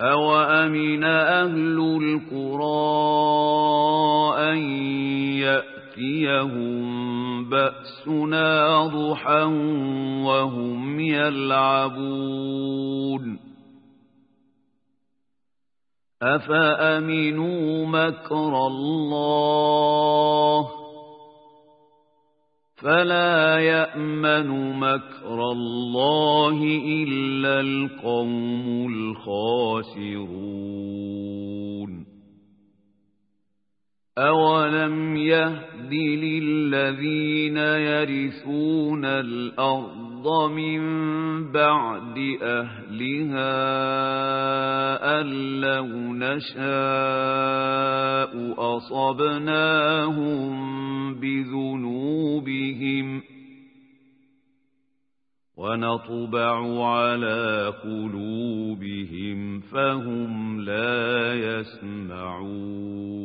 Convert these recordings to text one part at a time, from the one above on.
أوأمن أهل القرى أن يأتيهم بأسنا ضحى وهم يلعبون أفأمنوا مكر الله فلا يأمن مكر الله إلا القوم الخاسرون. أولم يهد للذين يرثون الأرض من بعد أهلها أن لو نشاء أصبناهم بذنوبهم ونطبع على قلوبهم فهم لا يسمعون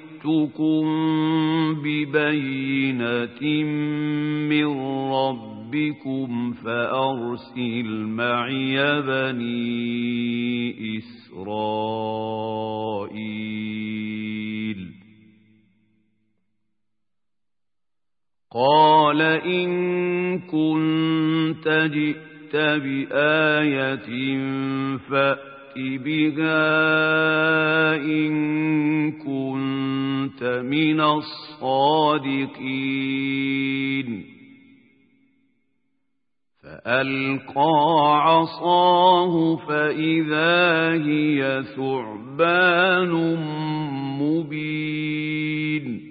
جئتكم ببينة من ربكم فأرسل معي بني إسرائيل. قال إن كنت جئت بآية فأ بها إن كنت من الصادقين. فألقى عصاه فإذا هي ثعبان مبين.